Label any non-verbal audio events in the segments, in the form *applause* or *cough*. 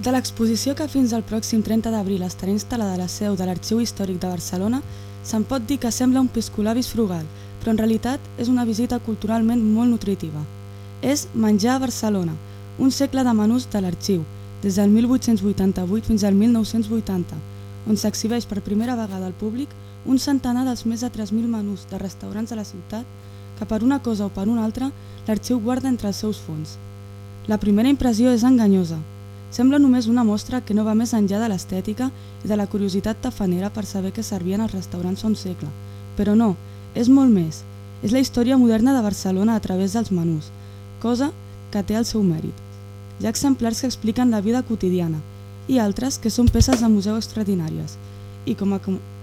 De l'exposició que fins al pròxim 30 d'abril estarà instal·lada a la seu de l'Arxiu Històric de Barcelona, se'n pot dir que sembla un piscolabis frugal, però en realitat és una visita culturalment molt nutritiva. És Menjar a Barcelona, un segle de menús de l'arxiu, des del 1888 fins al 1980, on s'exhibeix per primera vegada al públic un centenar dels més de 3.000 menús de restaurants de la ciutat que per una cosa o per una altra l'arxiu guarda entre els seus fons. La primera impressió és enganyosa, Sembla només una mostra que no va més enllà de l'estètica i de la curiositat tafanera per saber què servien els restaurants fa un segle. Però no, és molt més. És la història moderna de Barcelona a través dels menús, cosa que té el seu mèrit. Hi ha exemplars que expliquen la vida quotidiana i altres que són peces de museu extraordinàries. I com a,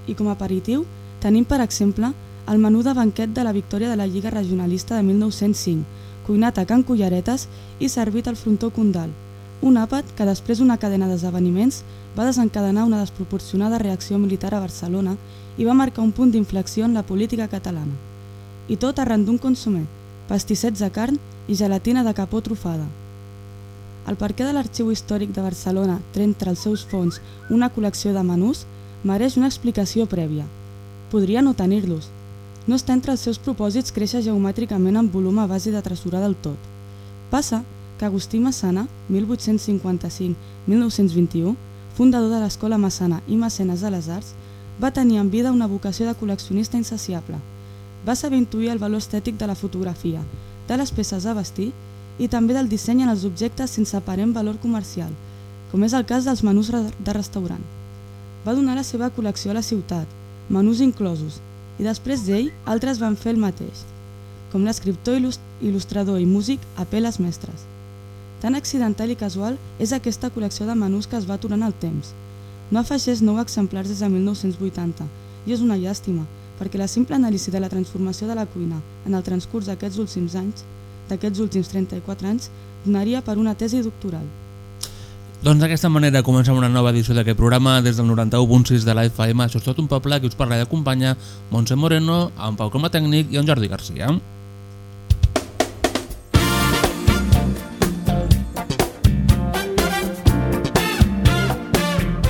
i com a aperitiu tenim, per exemple, el menú de banquet de la victòria de la Lliga Regionalista de 1905, cuinat a Can Culleretes i servit al frontó Condal, un àpat que després d'una cadena d'esdeveniments va desencadenar una desproporcionada reacció militar a Barcelona i va marcar un punt d'inflexió en la política catalana. I tot arran d'un consumer, pastissets de carn i gelatina de capó trufada. El perquè de l'Arxiu Històric de Barcelona té entre els seus fons una col·lecció de menús mereix una explicació prèvia. Podria no tenir-los. No està entre els seus propòsits créixer geomètricament en volum a base de tresorar del tot. Passa que Agustí Massana, 1855-1921, fundador de l'Escola Massana i Mecenes de les Arts, va tenir en vida una vocació de col·leccionista insaciable. Va saber intuir el valor estètic de la fotografia, de les peces a vestir i també del disseny en els objectes sense aparent valor comercial, com és el cas dels menús de restaurant. Va donar la seva col·lecció a la ciutat, menús inclosos, i després d'ell altres van fer el mateix, com l'escriptor, il·lustrador i músic Apeles Mestres. Tan accidental i casual és aquesta col·lecció de menús que es va aturant el temps. No afegeix nou exemplars des de 1980 i és una llàstima, perquè la simple anàlisi de la transformació de la cuina en el transcurs d'aquests últims anys, d'aquests últims 34 anys, donaria per una tesi doctoral. Doncs d'aquesta manera comencem una nova edició d'aquest programa des del 91.6 de la FM. Això és tot un poble que us parla i acompanya Montse Moreno, en Pau Coma Tècnic i en Jordi Garcia.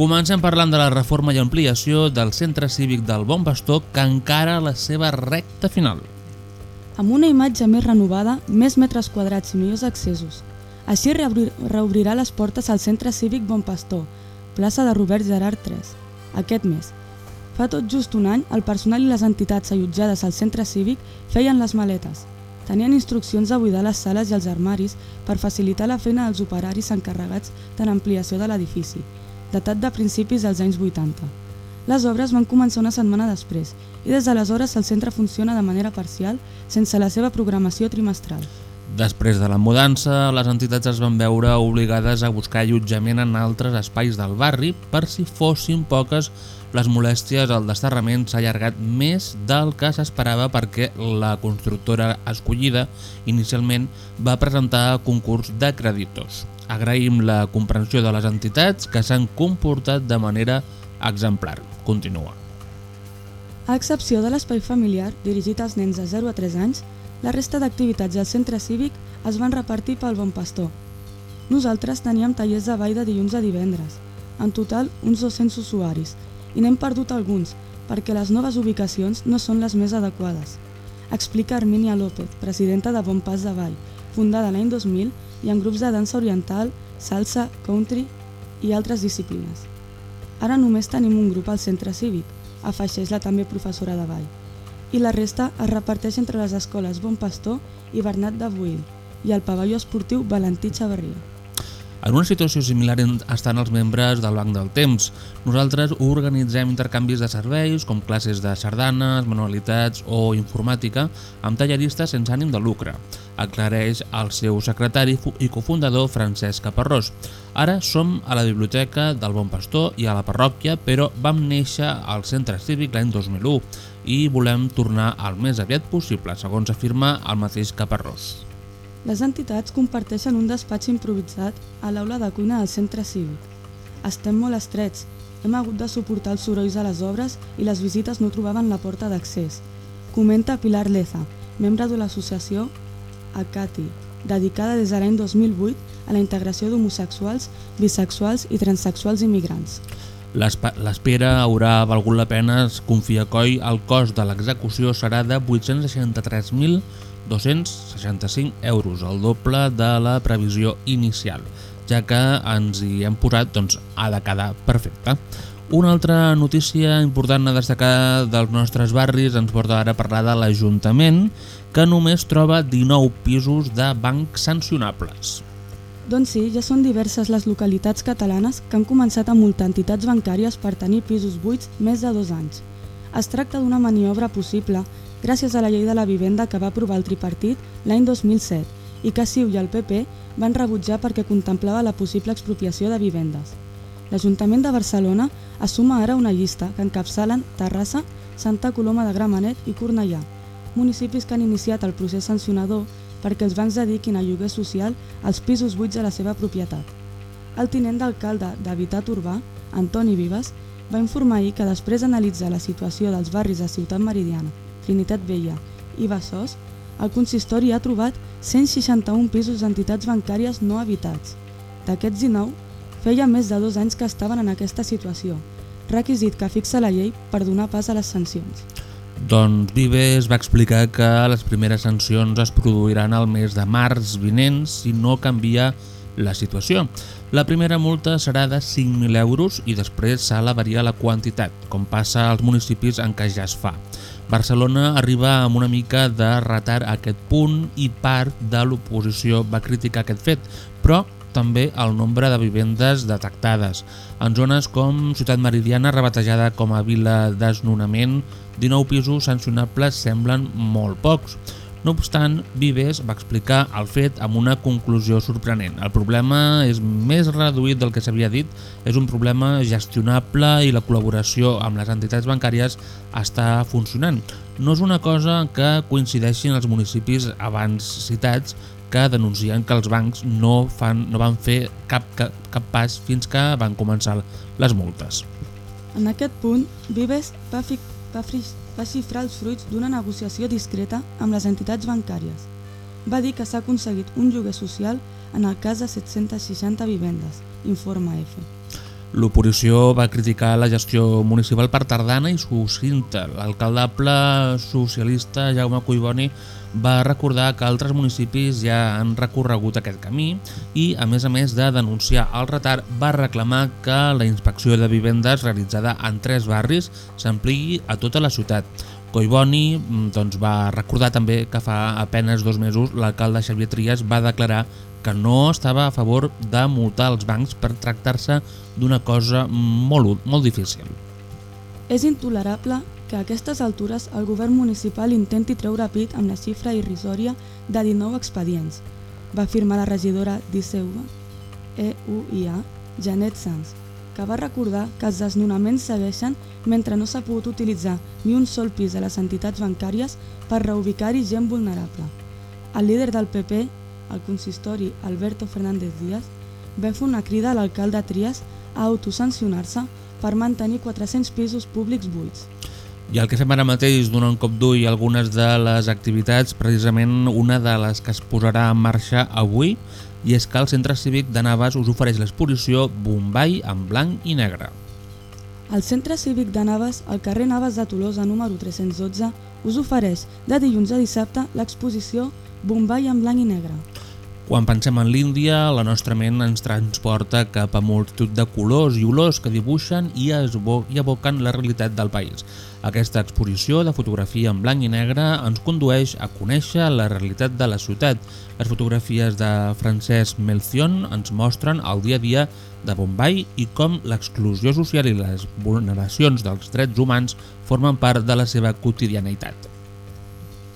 Comencem parlant de la reforma i ampliació del centre cívic del Bon Pastor que encara la seva recta final. Amb una imatge més renovada, més metres quadrats i millors accessos. Així reobrir, reobrirà les portes al centre cívic Bon Pastor, plaça de Robert Gerard III, aquest mes. Fa tot just un any, el personal i les entitats allotjades al centre cívic feien les maletes. Tenien instruccions de buidar les sales i els armaris per facilitar la feina dels operaris encarregats de l'ampliació de l'edifici datat de principis dels anys 80. Les obres van començar una setmana després i des d'aleshores el centre funciona de manera parcial sense la seva programació trimestral. Després de la mudança, les entitats es van veure obligades a buscar allotjament en altres espais del barri per si fossin poques les molèsties al desterrament s'ha allargat més del que s'esperava perquè la constructora escollida inicialment va presentar concurs de creditors. Agraïm la comprensió de les entitats que s'han comportat de manera exemplar. Continua. A excepció de l'espai familiar, dirigit als nens de 0 a 3 anys, la resta d'activitats del centre cívic es van repartir pel Bon Pastor. Nosaltres teníem tallers de ball de dilluns a divendres, en total uns 200 usuaris, i n'hem perdut alguns, perquè les noves ubicacions no són les més adequades. Explica Armínia López, presidenta de Bon Pas de Vall, fundada l'any 2000 i en grups de dansa oriental, salsa, country i altres disciplines. Ara només tenim un grup al centre cívic, afegeix la també professora de ball. i la resta es reparteix entre les escoles Bon Pastor i Bernat de Buil i el pavelló esportiu Valentí Xavarria. En una situació similar estan els membres del Banc del Temps. Nosaltres organitzem intercanvis de serveis com classes de sardanes, manualitats o informàtica amb talleristes sense ànim de lucre, aclareix el seu secretari i cofundador Francesc Caparrós. Ara som a la Biblioteca del Bon Pastor i a la parròquia, però vam néixer al Centre Cívic l'any 2001 i volem tornar al més aviat possible, segons afirma el mateix Caparrós. Les entitats comparteixen un despatx improvisat a l'aula de cuina del centre cívic. Estem molt estrets, hem hagut de suportar els sorolls a les obres i les visites no trobaven la porta d'accés. Comenta Pilar Leza, membre de l'associació ACATI, dedicada des de l'any 2008 a la integració d'homosexuals, bisexuals i transexuals immigrants. L'espera haurà valgut la pena, confia Coi, el cost de l'execució serà de 863.000 265 euros, el doble de la previsió inicial, ja que ens hi hem posat, doncs ha de quedar perfecte. Una altra notícia important a destacar dels nostres barris ens porta ara a parlar de l'Ajuntament, que només troba 19 pisos de bancs sancionables. Doncs sí, ja són diverses les localitats catalanes que han començat a multar entitats bancàries per tenir pisos buits més de dos anys. Es tracta d'una maniobra possible gràcies a la llei de la vivenda que va aprovar el tripartit l'any 2007 i que CiU i el PP van rebutjar perquè contemplava la possible expropiació de vivendes. L'Ajuntament de Barcelona assuma ara una llista que encapçalen Terrassa, Santa Coloma de Gramenet i Cornellà, municipis que han iniciat el procés sancionador perquè els bancs dediquin a lloguer social als pisos buits de la seva propietat. El tinent d'alcalde d'Habitat Urbà, Antoni Vives, va informar ahir que després d'analitzar la situació dels barris de Ciutat Meridiana Trinitat Vella i Bassós, el consistori ha trobat 161 pisos d'entitats bancàries no habitats. D'aquests 19, feia més de dos anys que estaven en aquesta situació, requisit que fixa la llei per donar pas a les sancions. Doncs Vives va explicar que les primeres sancions es produiran al mes de març vinent si no canvia la situació. La primera multa serà de 5.000 euros i després s'ha de variar la quantitat, com passa als municipis en què ja es fa. Barcelona arriba amb una mica de retard a aquest punt i part de l'oposició va criticar aquest fet, però també el nombre de vivendes detectades. En zones com Ciutat Meridiana, rebatejada com a vila desnonament, 19 pisos sancionables semblen molt pocs. No obstant, Vives va explicar el fet amb una conclusió sorprenent. El problema és més reduït del que s'havia dit, és un problema gestionable i la col·laboració amb les entitats bancàries està funcionant. No és una cosa que coincideixin els municipis abans citats que denuncien que els bancs no, fan, no van fer cap, cap, cap pas fins que van començar les multes. En aquest punt, Vives va, fi, va, va xifrar els fruits d'una negociació discreta amb les entitats bancàries. Va dir que s'ha aconseguit un lloguer social en el cas de 760 vivendes, informa EFE. L'oposició va criticar la gestió municipal per tardana i sucinta. L'alcaldable socialista Jaume Cuiboni va recordar que altres municipis ja han recorregut aquest camí i, a més a més de denunciar el retard, va reclamar que la inspecció de vivendes realitzada en tres barris s'ampliï a tota la ciutat. Coiboni mm, doncs, va recordar també que fa apenes dos mesos l'alcalde Xavier Trias va declarar que no estava a favor de multar els bancs per tractar-se d'una cosa molt, molt difícil. És intolerable que a aquestes altures el govern municipal intenti treure pit amb la xifra irrisòria de 19 expedients, va afirmar la regidora d'ICEUA, EUIA, Janet Sanz, que va recordar que els desnonaments segueixen mentre no s'ha pogut utilitzar ni un sol pis de les entitats bancàries per reubicar-hi gent vulnerable. El líder del PP, el consistori Alberto Fernández Díaz, va fer una crida a l'alcalde Trias a autosancionar-se per mantenir 400 pisos públics buits. I el que fem ara mateix donar un cop d'ull algunes de les activitats, precisament una de les que es posarà en marxa avui, i és que el Centre Cívic de Navas us ofereix l'exposició Bombay en blanc i negre. El Centre Cívic de Navas, al carrer Navas de Tolosa número 312, us ofereix de dilluns a dissabte l'exposició Bombay en blanc i negre. Quan pensem en l'Índia, la nostra ment ens transporta cap a multitud de colors i olors que dibuixen i, i evoquen la realitat del país. Aquesta exposició de fotografia en blanc i negre ens condueix a conèixer la realitat de la ciutat. Les fotografies de Francesc Melcion ens mostren el dia a dia de Bombay i com l'exclusió social i les vulneracions dels drets humans formen part de la seva quotidianitat.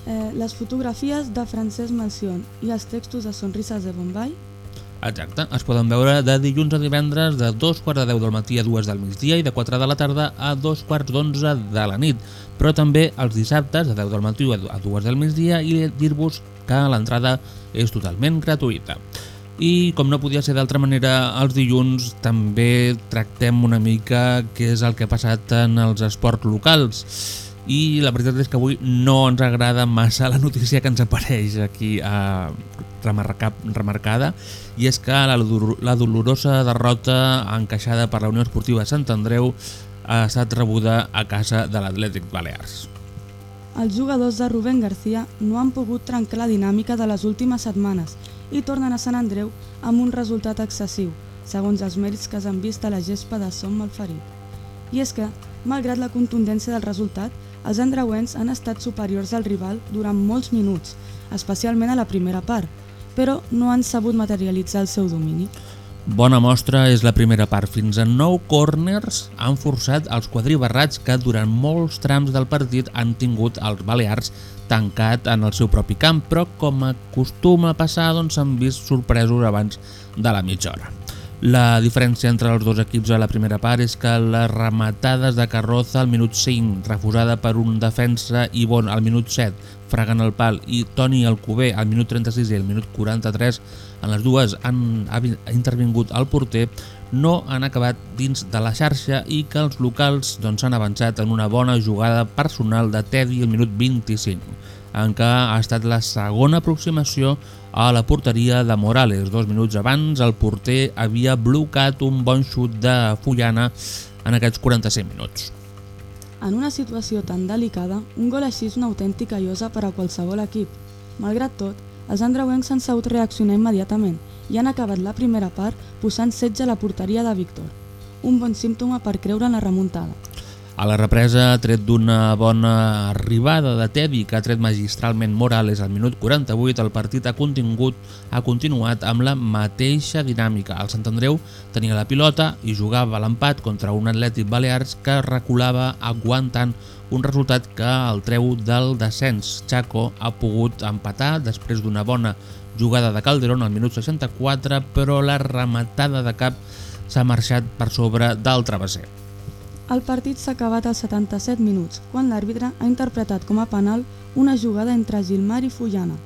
Eh, les fotografies de Francesc Melcion i els textos de Sonrises de Bombay. Exacte, es poden veure de dilluns a divendres de 2 quarts de 10 del matí a 2 del migdia i de 4 de la tarda a 2 quarts d'11 de la nit, però també els dissabtes de 10 del matí a 2 del migdia i dir-vos que l'entrada és totalment gratuïta. I com no podia ser d'altra manera, els dilluns també tractem una mica què és el que ha passat en els esports locals i la veritat és que avui no ens agrada massa la notícia que ens apareix aquí a remarcar, remarcada i és que la, la dolorosa derrota encaixada per la Unió Esportiva Sant Andreu ha estat rebuda a casa de l'Atlètic Balears. Els jugadors de Rubén García no han pogut trencar la dinàmica de les últimes setmanes i tornen a Sant Andreu amb un resultat excessiu, segons els mèrits que s'han vist a la gespa de Som Malferit. I és que, malgrat la contundència del resultat, els andreuens han estat superiors al rival durant molts minuts, especialment a la primera part, però no han sabut materialitzar el seu domini. Bona mostra és la primera part. Fins a 9 corners han forçat els quadribarrats que durant molts trams del partit han tingut els Balears tancat en el seu propi camp, però com acostuma a passar doncs s'han vist sorpresos abans de la mitja hora. La diferència entre els dos equips a la primera part és que les rematades de Carroza al minut 5, refusada per un defensa i bon al minut 7, fregant el pal, i Toni Alcubé al minut 36 i al minut 43, en les dues han, ha intervingut el porter, no han acabat dins de la xarxa i que els locals doncs, han avançat en una bona jugada personal de Teddy al minut 25 en què ha estat la segona aproximació a la porteria de Morales. Dos minuts abans el porter havia blocat un bon xut de Fullana en aquests 45 minuts. En una situació tan delicada, un gol així és una autèntica llosa per a qualsevol equip. Malgrat tot, els andreuencs han sabut reaccionar immediatament i han acabat la primera part posant setge a la porteria de Víctor, un bon símptoma per creure en la remuntada. A la represa, tret d'una bona arribada de Teddy que ha tret magistralment Morales al minut 48, el partit ha, contingut, ha continuat amb la mateixa dinàmica. El Sant Andreu tenia la pilota i jugava l'empat contra un atlètic balears que reculava aguantant un resultat que el treu del descens. Chaco ha pogut empatar després d'una bona jugada de Calderón al minut 64, però la rematada de cap s'ha marxat per sobre del travesser. El partit s'ha acabat als 77 minuts, quan l'àrbitre ha interpretat com a penal una jugada entre Gilmar i Fullana.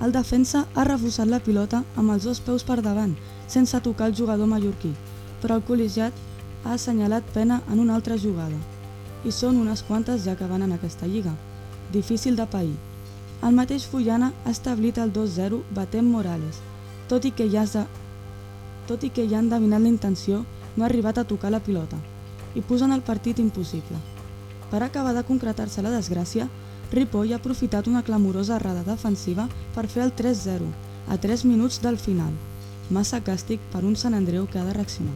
El defensa ha refusat la pilota amb els dos peus per davant, sense tocar el jugador mallorquí, però el col·legiat ha assenyalat pena en una altra jugada. I són unes quantes ja que van en aquesta lliga. Difícil de pair. El mateix Fullana ha establit el 2-0 batent Morales, tot i que ja, tot i que ja han endevinat la intenció, no ha arribat a tocar la pilota i posen el partit impossible. Per acabar de concretar-se la desgràcia, Ripoll ha aprofitat una clamorosa errada defensiva per fer el 3-0, a 3 minuts del final. Massa càstig per un Sant Andreu que ha de reaccionar.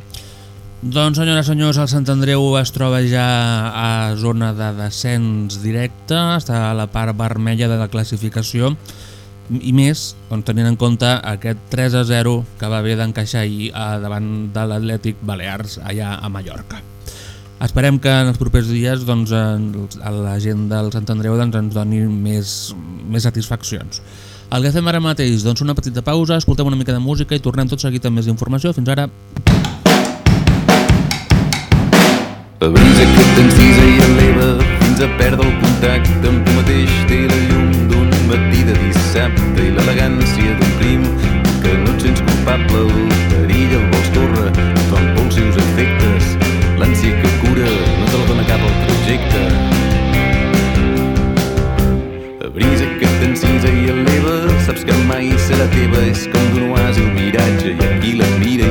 Doncs senyores i senyors, el Sant Andreu es troba ja a zona de descens directe, està a la part vermella de la classificació i més doncs, tenint en compte aquest 3 0 que va haver d'encaixar ahir davant de l'Atlètic Balears allà a Mallorca. Esperem que en els propers dies doncs, la gent del Sant Andreu doncs, ens doni més, més satisfaccions. El que fem ara mateix, doncs una petita pausa, escoltem una mica de música i tornem tot seguit amb més informació. Fins ara. La brisa que t'encisa i eleva fins a perdre el contacte amb tu mateix té la llum d'un matí de dissabte i l'elegància d'un crim que no et sents culpable, el perill el vols córrer, fa impulsius efectes l'ànsia que te la dona cap al projecte. La brisa que t'encisa i eleva, saps que mai serà teva, és com d'un oasi un miratge, i aquí la mira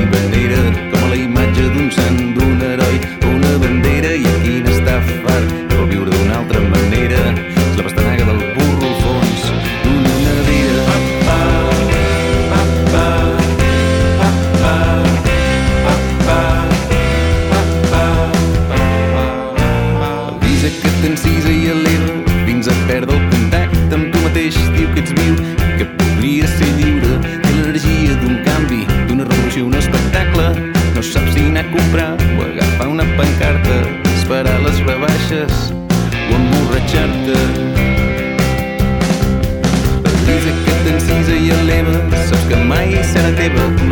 que mai serà teva,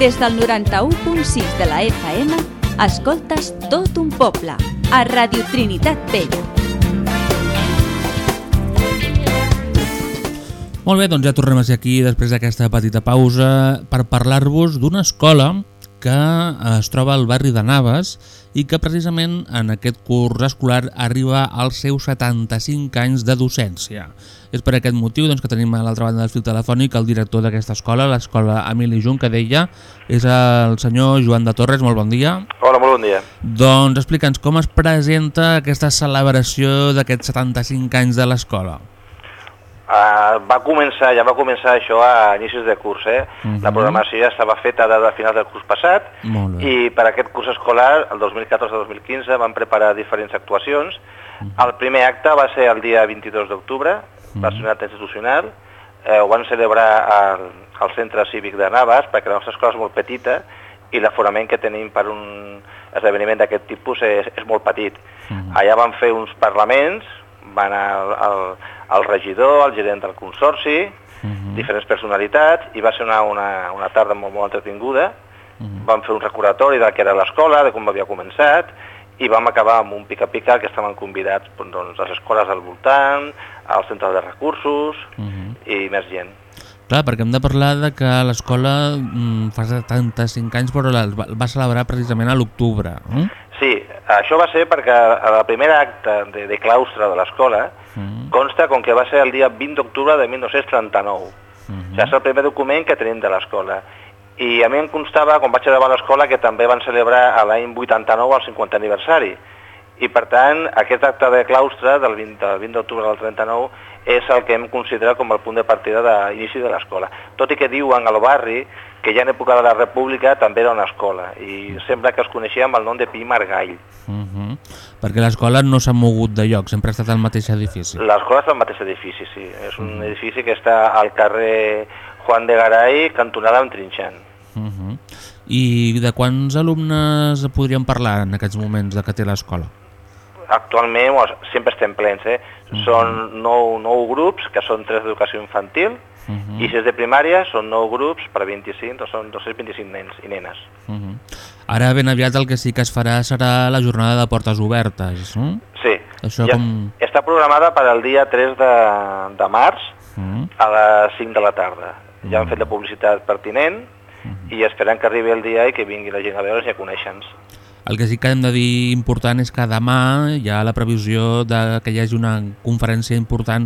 Des del 91.6 de la FM, escoltes tot un poble, a Radio Trinitat Vella. Molt bé, doncs ja tornem a ser aquí després d'aquesta petita pausa per parlar-vos d'una escola que es troba al barri de Naves i que precisament en aquest curs escolar arriba als seus 75 anys de docència. És per aquest motiu doncs, que tenim a l'altra banda del fil telefònic el director d'aquesta escola, l'escola Emili Juncadella, és el senyor Joan de Torres, molt bon dia. Hola, molt bon dia. Doncs explica'ns com es presenta aquesta celebració d'aquests 75 anys de l'escola. Uh, va començar, ja va començar això a inicis de curs, eh? Mhm. La programació ja estava feta de, de final del curs passat i per aquest curs escolar, el 2014-2015, van preparar diferents actuacions. Mhm. El primer acte va ser el dia 22 d'octubre, va ser un acte institucional, eh, ho van celebrar al, al centre cívic de Navas, perquè la nostra escola és molt petita i l'aforament que tenim per un esdeveniment d'aquest tipus és, és molt petit. Mhm. Allà van fer uns parlaments, van al, al, al regidor, al gerent del consorci, Mhm. diferents personalitats, i va ser una, una, una tarda molt, molt entretinguda. Mhm. Vam fer un recordatori del que era l'escola, de com havia començat, i vam acabar amb un pica-pica que estaven convidats doncs, les escoles al voltant, al centre de recursos Mhm. i més gent. Clar, perquè hem de parlar de que l'escola mm, fa 75 anys però la va, celebrar precisament a l'octubre. Eh? Sí, això va ser perquè a la primera acte de, de claustre de l'escola Mm. consta com que va ser el dia 20 d'octubre de 1939. Mhm. O sigui, és el primer document que tenim de l'escola. I a mi em constava, quan vaig arribar a l'escola, que també van celebrar a l'any 89 el 50 aniversari. I per tant, aquest acte de claustre del 20, del 20 d'octubre del 39 és el que hem considerat com el punt de partida d'inici de l'escola. Tot i que diuen al barri que ja en època de la República també era una escola i sembla que es coneixia amb el nom de Pi Margall. Mhm. Perquè l'escola no s'ha mogut de lloc, sempre ha estat al mateix edifici. L'escola està al mateix edifici, sí. És un edifici que està al carrer Juan de Garay, cantonada amb Trinxant. Mhm. I de quants alumnes podríem parlar en aquests moments de que té l'escola? Actualment sempre estem plens, eh? Són nou, nou grups, que són tres d'educació infantil, Mhm. i si és de primària són nou grups per 25, doncs són 225 nens i nenes. Mhm. Ara ben aviat el que sí que es farà serà la jornada de portes obertes, no? Sí. Això ja com- Està programada per al dia 3 de, de març Mhm. a les 5 de la tarda. Ja han fet la publicitat pertinent i esperem que arribi el dia i que vingui la gent a veure'ns i a conèixer-nos. El que sí que hem de dir important és que demà hi ha la previsió de que hi hagi una conferència important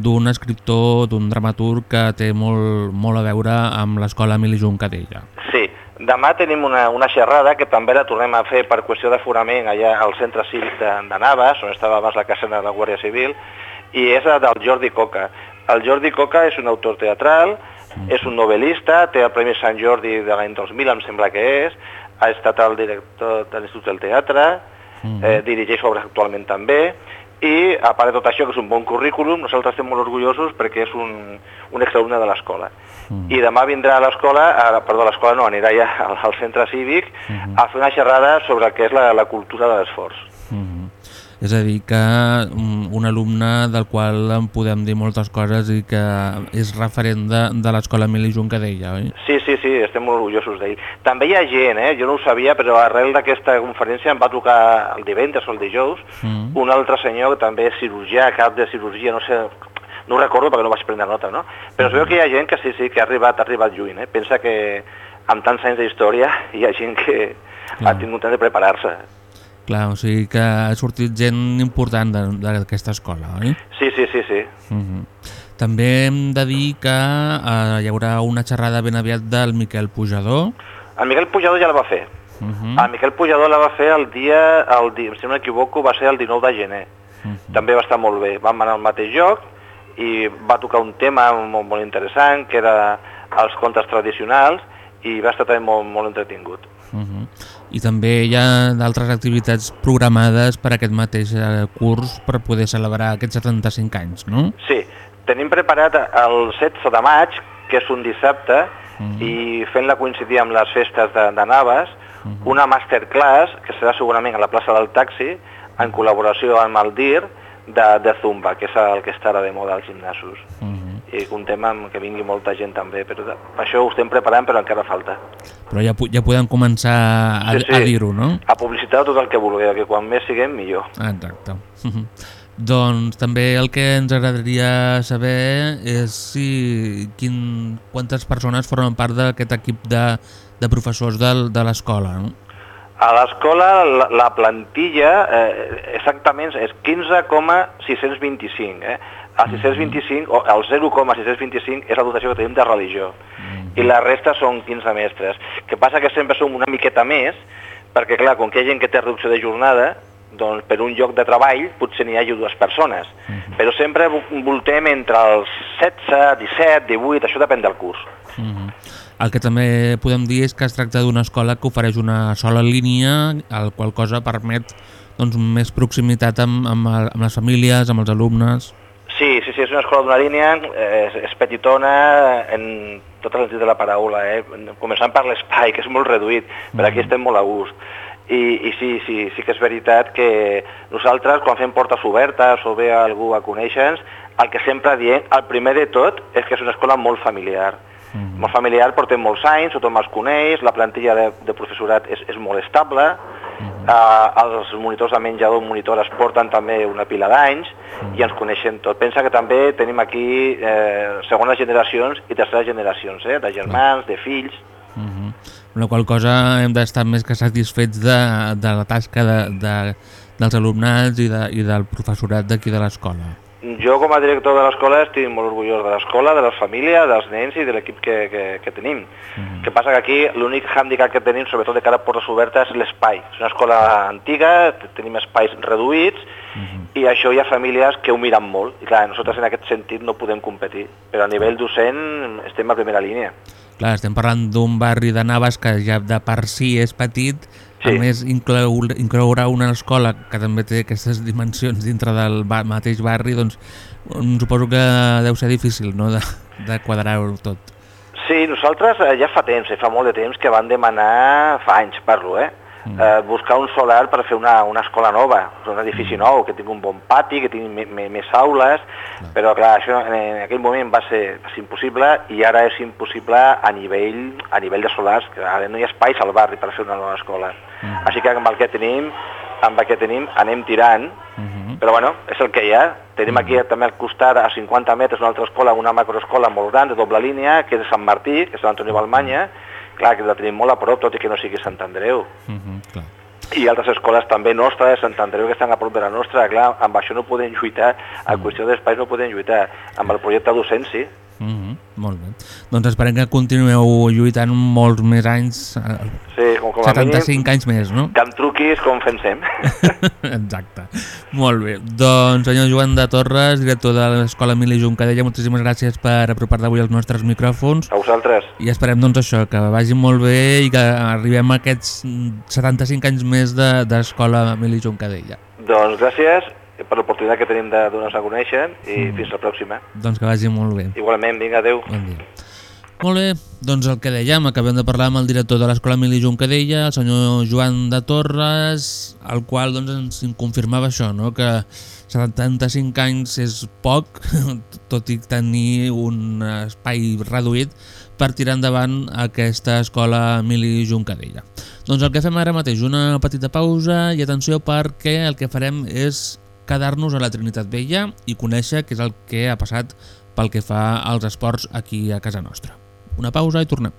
d'un escriptor, d'un dramaturg que té molt, molt a veure amb l'escola Emili Juncadella. Sí, demà tenim una, una xerrada que també la tornem a fer per qüestió d'aforament allà al centre cívic de, de Navas, on estava abans la casena de la Guàrdia Civil, i és la del Jordi Coca. El Jordi Coca és un autor teatral, és un novel·lista, té el Premi Sant Jordi de l'any 2000, em sembla que és, ha estat el director de l'Institut del Teatre, eh, dirigeix obres actualment també, i a part de tot això, que és un bon currículum, nosaltres estem molt orgullosos perquè és un, un exalumne de l'escola. I demà vindrà a l'escola, perdó, a l'escola no, anirà ja *laughs* al, al centre cívic a fer una xerrada sobre el que és la, la cultura de l'esforç. Mhm. És a dir, que mm, un alumne del qual en podem dir moltes coses i que és referent de, de l'escola Emili Junca deia, oi? Sí, sí, sí, estem molt orgullosos d'ell. També hi ha gent, eh? jo no ho sabia, però arrel d'aquesta conferència em va trucar el divendres o el dijous Mm. un altre senyor que també és cirurgià, cap de cirurgia, no sé, no ho recordo perquè no vaig prendre nota, no? Però es veu que hi ha gent que sí, sí, que ha arribat, ha arribat lluny, eh? Pensa que amb tants anys d'història hi ha gent que ha Clar. tingut temps de preparar-se. Clar, o sigui que ha sortit gent important d'aquesta escola, oi? Sí, sí, sí, sí. Mhm. També hem de dir que eh, hi haurà una xerrada ben aviat del Miquel Pujador. El Miquel Pujador ja la va fer. Mhm. El Miquel Pujador la va fer el dia, el dia si no m'equivoco, va ser el 19 de gener. Mhm. També va estar molt bé. Vam anar al mateix lloc i va tocar un tema molt, molt interessant, que era els contes tradicionals, i va estar també molt, molt entretingut. Mhm. I també hi ha d'altres activitats programades per aquest mateix eh, curs per poder celebrar aquests 75 anys, no? Sí, tenim preparat el 16 de maig, que és un dissabte, i fent-la coincidir amb les festes de, de Navas, una masterclass, que serà segurament a la plaça del Taxi, en col·laboració amb el DIR, de, de Zumba, que és el que està ara de moda als gimnasos. Mhm. I contem amb que vingui molta gent també, però de- per això ho estem preparant, però encara falta. Però ja, ja podem començar a, Sí, sí. a dir-ho, no? A publicitar tot el que vulgueu, que quan més siguem, millor. Ah, Exacte. *laughs* doncs també el que ens agradaria saber és si quin, quantes persones formen part d'aquest equip de, de professors del, de l'escola, no? A l'escola la, la plantilla eh, exactament és 15,625. Eh? El 625, o el 0,625 és la dotació que tenim de religió. I la resta són 15 mestres. que passa que sempre som una miqueta més, perquè clar, com que hi ha gent que té reducció de jornada, doncs per un lloc de treball potser n'hi hagi dues persones. Però sempre vo- voltem entre els 16, 17, 18, això depèn del curs. Mhm. El que també podem dir és que es tracta d'una escola que ofereix una sola línia, el qual cosa permet doncs, més proximitat amb, amb, amb les famílies, amb els alumnes. Sí, sí, sí, és una escola d'una línia, eh, és, és petitona en tot el sentit de la paraula, eh? començant per l'espai, que és molt reduït, però aquí estem molt a gust. I, i sí, sí, sí que és veritat que nosaltres, quan fem portes obertes o ve algú a conèixer-nos, el que sempre diem, el primer de tot, és que és una escola molt familiar. Mhm. Molt familiar, portem molts anys, tothom els coneix, la plantilla de, de professorat és, és molt estable, Uh, els monitors de menjador monitores porten també una pila d'anys i ens coneixem tot. Pensa que també tenim aquí eh, segones generacions i terceres generacions, eh, de germans, de fills. Mhm. Amb la qual cosa hem d'estar més que satisfets de, de la tasca de, de, dels alumnats i, de, i del professorat d'aquí de l'escola. Jo com a director de l'escola estic molt orgullós de l'escola, de les famílies, dels nens i de l'equip que, que, que tenim. Mhm. que passa que aquí l'únic hàndicap que tenim, sobretot de cara a portes obertes, és l'espai. És una escola antiga, tenim espais reduïts i això hi ha famílies que ho miren molt. I clar, nosaltres en aquest sentit no podem competir, però a nivell docent estem a primera línia. Clar, estem parlant d'un barri de Navas que ja de per si és petit, Sí. a més inclou, inclourà una escola que també té aquestes dimensions dintre del ba mateix barri, doncs em suposo que deu ser difícil no? de, de quadrar-ho tot. Sí, nosaltres eh, ja fa temps, eh, fa molt de temps que van demanar, fa anys parlo, eh, Mm. eh, buscar un solar per fer una, una escola nova, un edifici nou, que tingui un bon pati, que tingui me, me, més aules, però clar, això en, en aquell moment va ser, va ser impossible i ara és impossible a nivell, a nivell de solars, que ara no hi ha espais al barri per fer una nova escola. Així que amb el que tenim, amb el que tenim anem tirant, Mhm. però bueno, és el que hi ha. Tenim aquí també al costat, a 50 metres, una altra escola, una macroescola molt gran, de doble línia, que és de Sant Martí, que és l'Antoni Balmanya, clar, que la tenim molt a prop, tot i que no sigui Sant Andreu. Mhm, clar. I altres escoles també nostres, de Sant Andreu, que estan a prop de la nostra, clar, amb això no podem lluitar, a qüestió d'espais no podem lluitar. Amb el projecte docent sí. Mhm. Molt bé. Doncs esperem que continueu lluitant molts més anys, Sí, com, com a 75 mínim, anys més, no? que em truquis com fem sempre. *laughs* Exacte. Molt bé. Doncs senyor Joan de Torres, director de l'Escola Emili Juncadella, moltíssimes gràcies per apropar-te avui als nostres micròfons A vosaltres. i esperem doncs això, que vagi molt bé i que arribem a aquests mm, 75 anys més de- d'Escola Emili Juncadella. Doncs gràcies per l'oportunitat que tenim de donar-nos a conèixer i fins la pròxima. Doncs que vagi molt bé. Igualment, vinga, adeu. Bon dia. Molt bé, doncs el que dèiem, acabem de parlar amb el director de l'Escola Emili Juncadella, el senyor Joan de Torres, el qual doncs, ens confirmava això, no? que 75 anys és poc, *laughs* tot i tenir un espai reduït per tirar endavant aquesta escola Emili Juncadella. Doncs el que fem ara mateix, una petita pausa i atenció perquè el que farem és quedar-nos a la Trinitat Vella i conèixer què és el que ha passat pel que fa als esports aquí a casa nostra. Una pausa i tornem.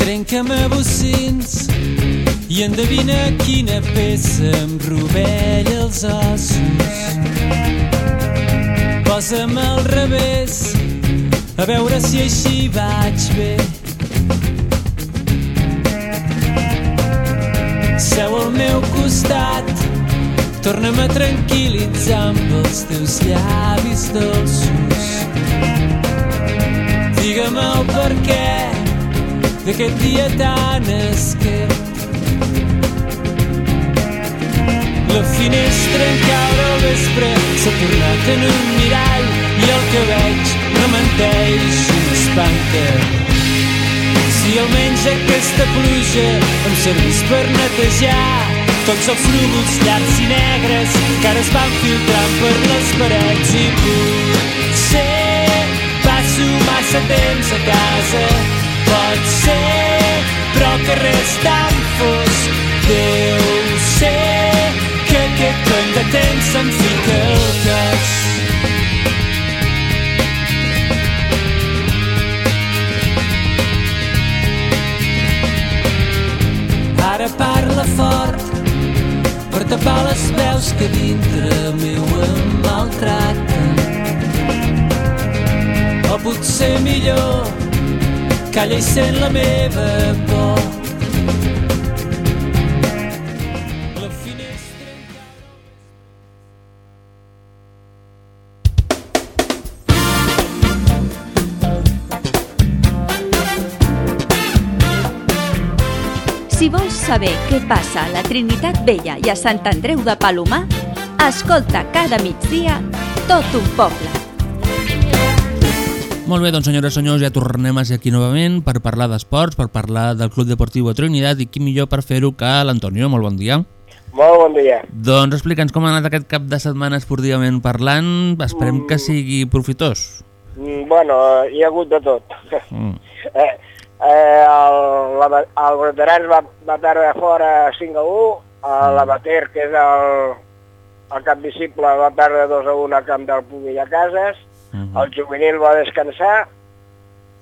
Trenca'm a bocins i endevina quina peça em rovella els ossos. Posa'm al revés, a veure si així vaig bé. Seu al meu costat, torna'm a tranquil·litzar amb els teus llavis dolços. Digue'm el per què d'aquest dia tan esquet. La finestra en caure al vespre s'ha tornat en un mirall i el que veig menteix i m'espanta. Si almenys aquesta pluja em servís per netejar tots els núvols llargs i negres que ara es van filtrant per les parets i potser passo massa temps a casa pot ser però que veus que dintre meu em maltracten. O potser millor calla i sent la meva por. Saber què passa a la Trinitat Vella i a Sant Andreu de Palomar, escolta cada migdia tot un poble. Molt bé, doncs senyores i senyors, ja tornem a ser aquí novament per parlar d'esports, per parlar del Club Deportiu de Trinitat i qui millor per fer-ho que l'Antonio. Molt bon dia. Molt bon dia. Doncs explica'ns com ha anat aquest cap de setmana esportivament parlant. Esperem que sigui profitós. Mm, Bueno, hi ha hagut de tot. Mm. Eh, eh, el, la, el Veterans va, va perdre fora 5 a 1, el Abater, que és el, el cap visible, va perdre 2 a 1 a camp del a Cases, Mhm. el juvenil va descansar,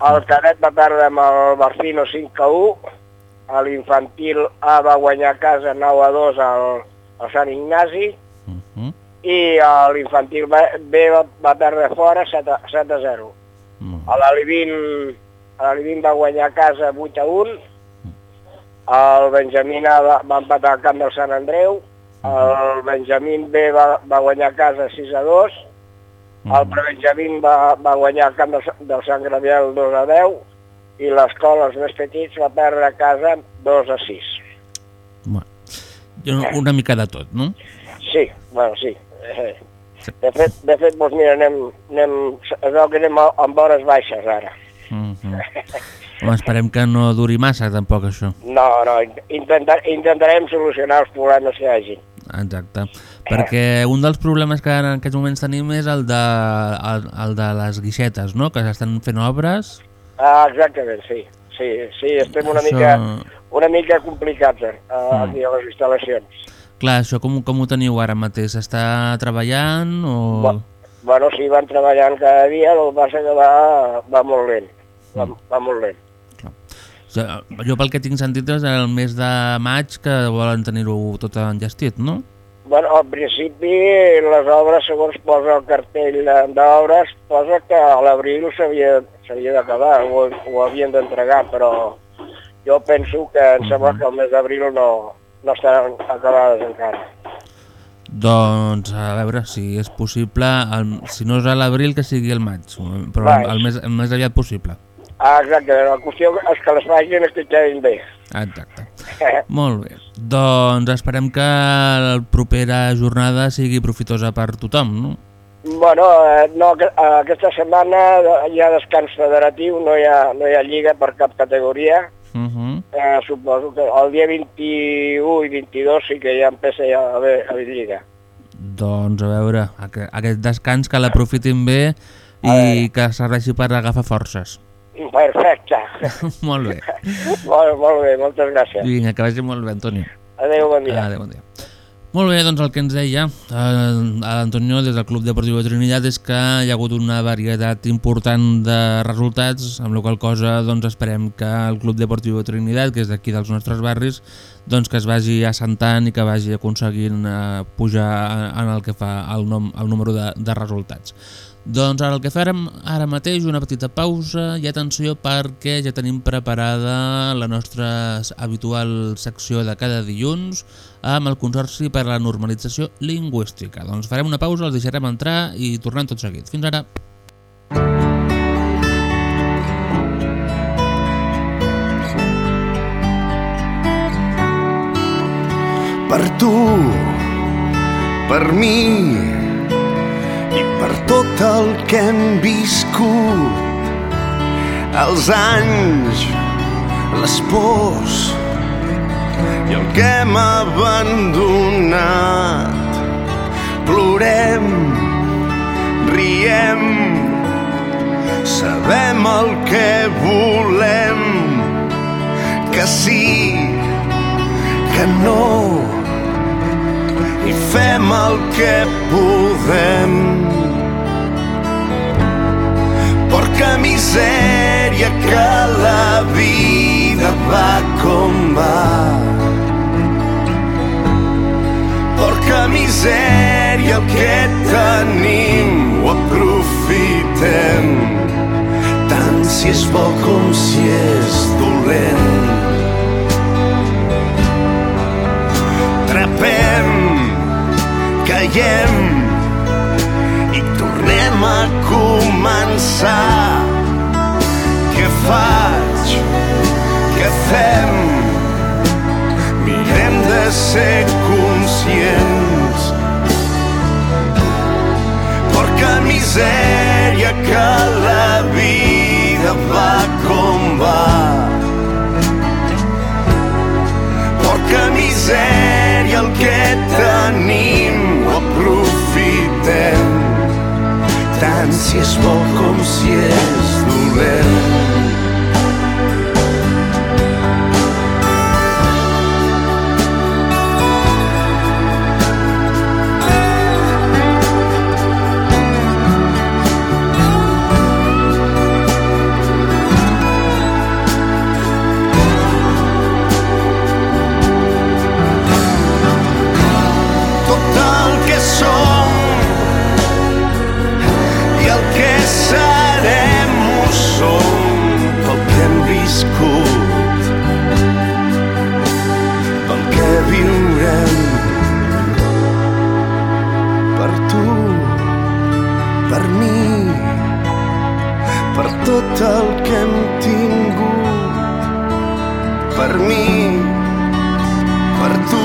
el cadet va perdre amb el Barcino 5 a 1, l'infantil A va guanyar a casa 9 a 2 al, al Sant Ignasi, Mhm. i eh, l'infantil B B va, va perdre fora 7 a, 7 a 0. Molt A l'Alivin l'Alivin va guanyar a casa 8 a 1, el Benjamín va, va empatar al camp del Sant Andreu, el Benjamín B va, va guanyar a casa 6 a 2, el Prebenjamín va, va guanyar al camp del, del Sant Graviel 2 a 10 i l'escola, els més petits, va perdre a casa 2 a 6. Bueno, una mica de tot, no? Sí, bueno, sí. De fet, de fet doncs mira, anem, anem, es veu que anem amb hores baixes ara. Mm -hmm. Home, esperem que no duri massa tampoc això. No, no, intentar, intentarem solucionar els problemes que hi hagi. Exacte. Perquè un dels problemes que en aquests moments tenim és el de, el, el de les guixetes, no? Que s'estan fent obres. Ah, exactament, sí. Sí, sí, estem una, Això- mica, una mica complicats eh, Mm. aquí a les instal·lacions. Clar, això com, com ho teniu ara mateix? S'està treballant o... Va- Bueno, sí, van treballant cada dia, el que passa que va, va molt lent. Va, Mm. va molt lent. sigui, jo pel que tinc sentit és el mes de maig que volen tenir-ho tot enllestit, no? Bueno, al principi les obres, segons posa el cartell d'obres, posa que a l'abril s'havia d'acabar, ho, ho havien d'entregar, però jo penso que em sembla que el mes d'abril no, no estan acabades encara. Doncs a veure si és possible, el, si no és a l'abril que sigui el maig, però Vaig. el, més, el més aviat possible. Ah, exacte, la qüestió és que les pàgines que quedin bé. Exacte. Molt bé. Doncs esperem que la propera jornada sigui profitosa per tothom, no? Bueno, eh, no, que- eh, aquesta setmana hi ha descans federatiu, no hi ha, no hi ha lliga per cap categoria. Uh -huh. Eh, suposo que el dia 21 i 22 sí que ja empieza ja a haver, a haver lliga. Doncs a veure, aqu aquest descans que l'aprofitin bé i que serveixi per agafar forces. Perfecte. *laughs* molt bé. molt, molt bé, moltes gràcies. Vinga, que vagi molt bé, Antonio. Adéu, bon dia. Adéu, bon dia. Molt bé, doncs el que ens deia eh, l'Antonio des del Club Deportiu de Trinitat és que hi ha hagut una varietat important de resultats, amb la qual cosa doncs, esperem que el Club Deportiu de Trinitat, que és d'aquí dels nostres barris, doncs que es vagi assentant i que vagi aconseguint eh, pujar en el que fa el, nom, el número de, de resultats. Doncs ara el que farem ara mateix, una petita pausa i atenció perquè ja tenim preparada la nostra habitual secció de cada dilluns amb el Consorci per a la Normalització Lingüística. Doncs farem una pausa, els deixarem entrar i tornem tot seguit. Fins ara. per tu, per mi i per tot el que hem viscut. Els anys, les pors i el que hem abandonat. Plorem, riem, sabem el que volem, que sí, que no, i fem el que podem. Porca misèria que la vida va com va. Porca misèria el que tenim ho aprofitem. Tant si és bo com si és dolent. Caiem i tornem a començar. Què faig? Què fem? Mirem de ser conscients. Porca misèria que la vida va com va. Porca misèria el que tenim ho aprofitem tant si és bo com si és dolent. Tot el que hem tingut per mi per tu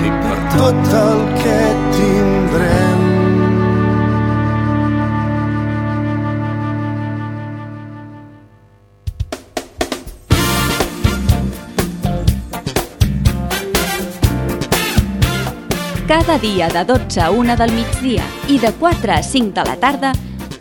i per tot el que tindrem. Cada dia de 12 a 1 del migdia i de 4 a 5 de la tarda,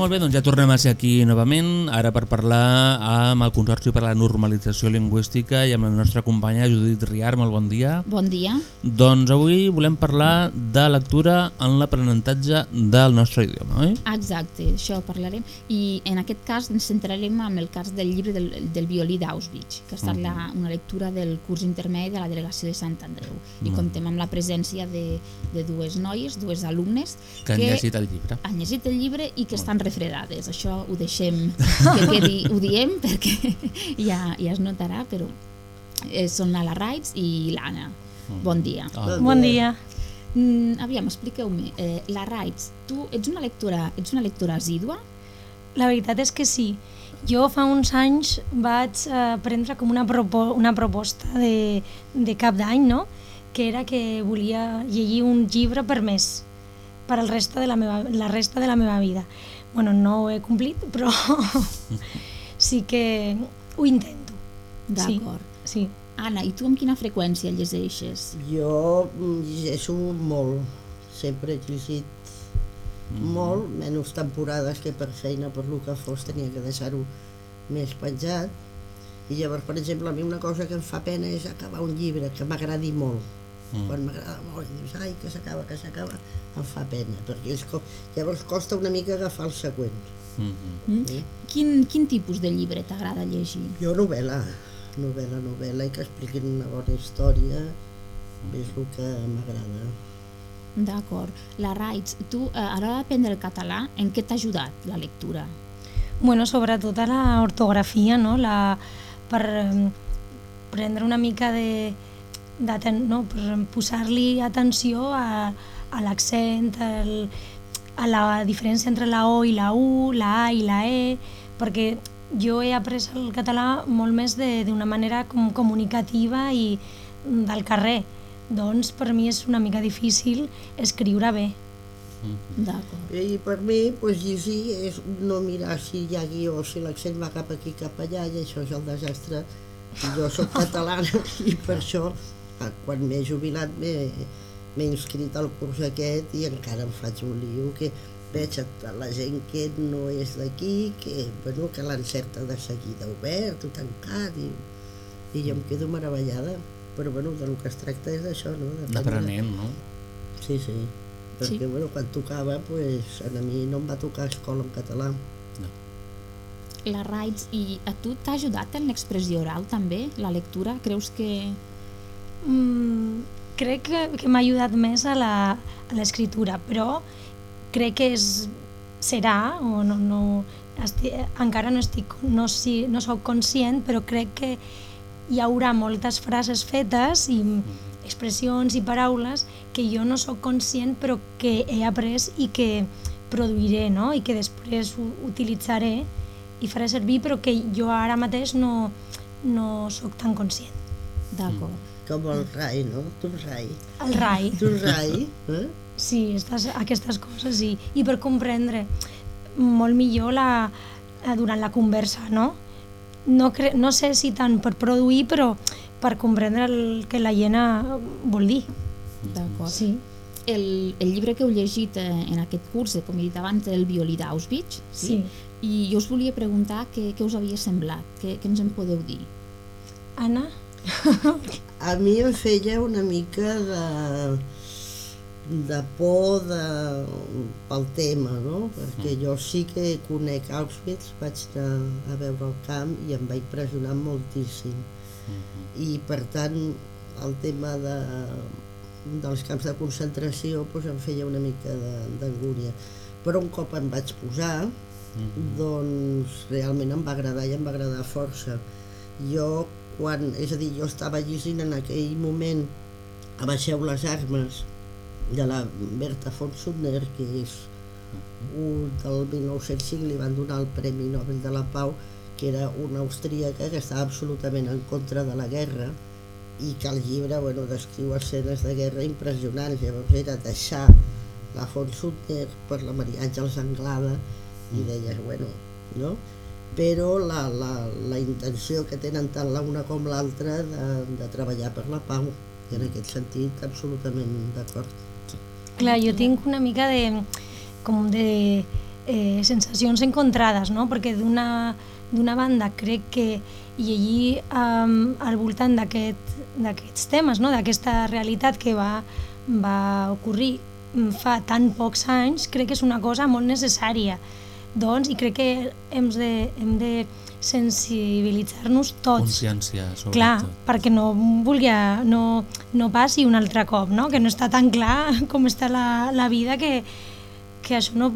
Molt bé, doncs ja tornem a ser aquí novament, ara per parlar amb el Consorci per la Normalització Lingüística i amb la nostra companya Judit Riar, molt bon dia. Bon dia. Doncs avui volem parlar de lectura en l'aprenentatge del nostre idioma, oi? Exacte, això parlarem. I en aquest cas ens centrarem en el cas del llibre del, del violí d'Auschwitz, que ha estat la, una lectura del curs intermedi de la delegació de Sant Andreu. I Mhm. comptem amb la presència de, de dues noies, dues alumnes, Que han llegit el llibre. han llegit el llibre i que estan refredades. Això ho deixem que quedi, ho diem *laughs* perquè ja, ja es notarà, però eh, són la Raids i l'Anna. Bon dia. Ah. Bon dia. Mm, aviam, expliqueu-me, eh, la Raids, tu ets una lectora, ets una lectora assídua? La veritat és que sí. Jo fa uns anys vaig eh, prendre com una, propo una proposta de, de cap d'any, no? que era que volia llegir un llibre per mes per al resta de la, meva, la resta de la meva vida. Bueno, no ho he complit, però *laughs* sí que ho intento. D'acord. Sí. Anna, i tu amb quina freqüència llegeixes? Jo mm, llegeixo molt, sempre he llegit molt, menys temporades que per feina, per lo que fos, tenia que deixar-ho més penjat. I llavors, per exemple, a mi una cosa que em fa pena és acabar un llibre que m'agradi molt. Mm. Quan m'agrada molt i dius, ai, que s'acaba, que s'acaba, em fa pena, perquè és com... llavors costa una mica agafar el següent. Mm -hmm. Mm? Quin, quin tipus de llibre t'agrada llegir? Jo novel·la, novel·la, novel·la, i que expliquin una bona història, és el que m'agrada. D'acord. La Raids, tu eh, a l'hora d'aprendre el català, en què t'ha ajudat la lectura? Bueno, sobretot a l'ortografia, no? La, per eh, prendre una mica de, no? per posar-li atenció a, a l'accent, al- a la diferència entre la O i la U, la A i la E, perquè jo he après el català molt més de- d'una manera com comunicativa i del carrer. Doncs per mi és una mica difícil escriure bé. D'acord. I per mi, pues, llegir és no mirar si hi ha guió, si l'accent va cap aquí, cap allà, i això és el desastre. Jo sóc *laughs* catalana i per això, eh, quan m'he jubilat, m'he m'he inscrit al curs aquest i encara em faig un lío que veig a la gent que no és d'aquí, que, bueno, que l'encerta de seguida obert o tancat, i, i jo em quedo meravellada. Però bueno, del que es tracta és d'això, no? D'aprenent, no? Sí, sí. Perquè, Sí. bueno, quan tocava, pues, a mi no em va tocar escola en català. La Raids, i a tu t'ha ajudat en l'expressió oral també, la lectura? Creus que... Mm, crec que, que m'ha ajudat més a la- a l'escriptura, però crec que és, serà, o no, no, esti, encara no, estic, no, si, no soc conscient, però crec que hi haurà moltes frases fetes i expressions i paraules que jo no sóc conscient però que he après i que produiré no? i que després ho utilitzaré i faré servir però que jo ara mateix no, no sóc tan conscient. D'acord. Com el rai, no? Tu rai. El rai. Tu rai, eh? Sí, estas, aquestes coses i, i per comprendre molt millor la, la, durant la conversa, no? No, cre no sé si tant per produir, però per comprendre el que la gent vol dir. D'acord. Sí. El, el llibre que heu llegit eh, en aquest curs, com he dit abans, el violí d'Auschwitz, Sí. I jo us volia preguntar què, què us havia semblat, què, què ens en podeu dir? Anna? *laughs* A mi em feia una mica de, de por de, pel tema, no? Perquè jo sí que conec Auschwitz, vaig anar a veure el camp i em va impressionar moltíssim. I per tant el tema de, dels camps de concentració doncs, em feia una mica d'angúnia. Però un cop em vaig posar, doncs realment em va agradar i em va agradar força. Jo, quan, és a dir, jo estava llegint en aquell moment Abaixeu les armes de la Berta von Suttner, que és un del 1905, li van donar el Premi Nobel de la Pau, que era una austríaca que estava absolutament en contra de la guerra i que el llibre bueno, descriu escenes de guerra impressionants. Llavors era deixar la von Suttner per la Maria Àngels Anglada i deies, bueno, no? Però la, la, la intenció que tenen tant la una com l'altra de, de treballar per la pau i en aquest sentit absolutament d'acord. Clar, jo tinc una mica de, com de eh, sensacions encontrades, no? perquè d'una banda crec que llegir um, al voltant d'aquest- d'aquests temes, no? d'aquesta realitat que va, va ocorrir fa tan pocs anys, crec que és una cosa molt necessària. Doncs, i crec que hem de, hem de sensibilitzar-nos tots. Consciència, sobretot. Clar, perquè no, volia, no, no passi un altre cop, no? que no està tan clar *laughs* com està la, la vida que, que això no,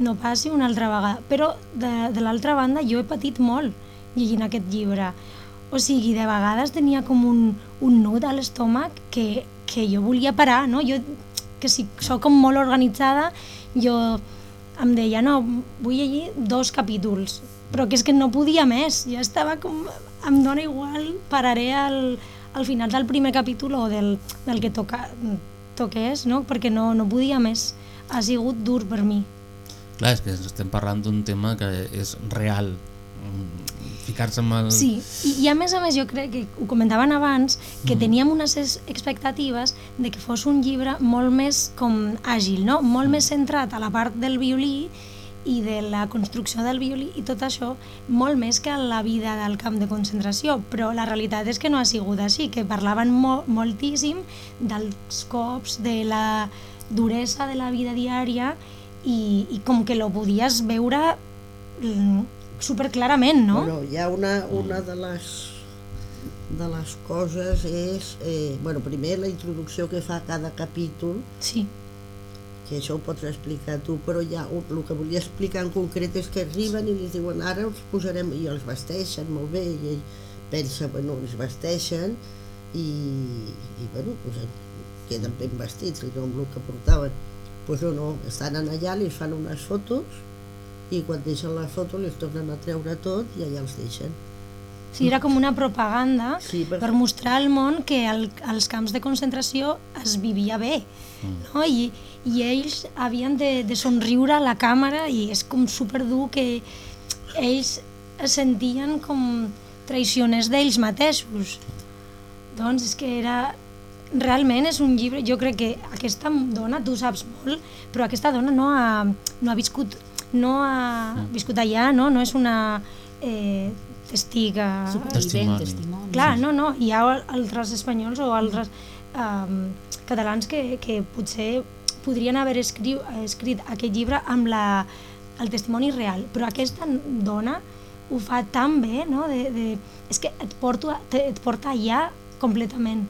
no passi una altra vegada. Però de, de l'altra banda jo he patit molt llegint aquest llibre. O sigui, de vegades tenia com un, un nud a l'estómac que, que jo volia parar, no? Jo, que si sóc com molt organitzada, jo em deia, no, vull llegir dos capítols, però que és que no podia més, ja estava com, em dóna igual, pararé al, al final del primer capítol o del, del que toca, toqués, no? perquè no, no podia més, ha sigut dur per mi. Clar, és que estem parlant d'un tema que és real. Mm, Ficar-se amb el... Sí, i, i a més a més jo crec que ho comentaven abans, que teníem unes es- expectatives de que fos un llibre molt més com àgil, no? molt més centrat a la part del violí i de la construcció del violí i tot això, molt més que la vida del camp de concentració, però la realitat és que no ha sigut així, que parlaven mo moltíssim dels cops, de la duresa de la vida diària i, i com que lo podies veure mm, superclarament, no? Bueno, hi ha una, una de les de les coses és, eh, bueno, primer la introducció que fa cada capítol, sí. que això ho pots explicar tu, però ja el que volia explicar en concret és que arriben i li diuen ara els posarem, i els vesteixen molt bé, i ell pensa, bueno, els vesteixen i, i bueno, pues, queden ben vestits, i no amb el que portaven. Pues no, no, estan allà, li fan unes fotos i quan deixen les fotos les tornen a treure tot i allà els deixen. Sí, era com una propaganda Sí, per- per mostrar al món que al, als camps de concentració es vivia bé. No? I, I ells havien de, de somriure a la càmera i és com superdur que ells es sentien com traicioners d'ells mateixos. Doncs és que era... Realment és un llibre, jo crec que aquesta dona, tu saps molt, però aquesta dona no ha, no ha viscut no ha viscut allà, no, no és una eh, testiga... Supervivent, Testimoni. testimoni. Clar, no, no, hi ha altres espanyols o altres um, catalans que, que potser podrien haver escrit, escrit aquest llibre amb la, el testimoni real, però aquesta dona ho fa tan bé, no? De, de, és que et, porto, et porta allà completament.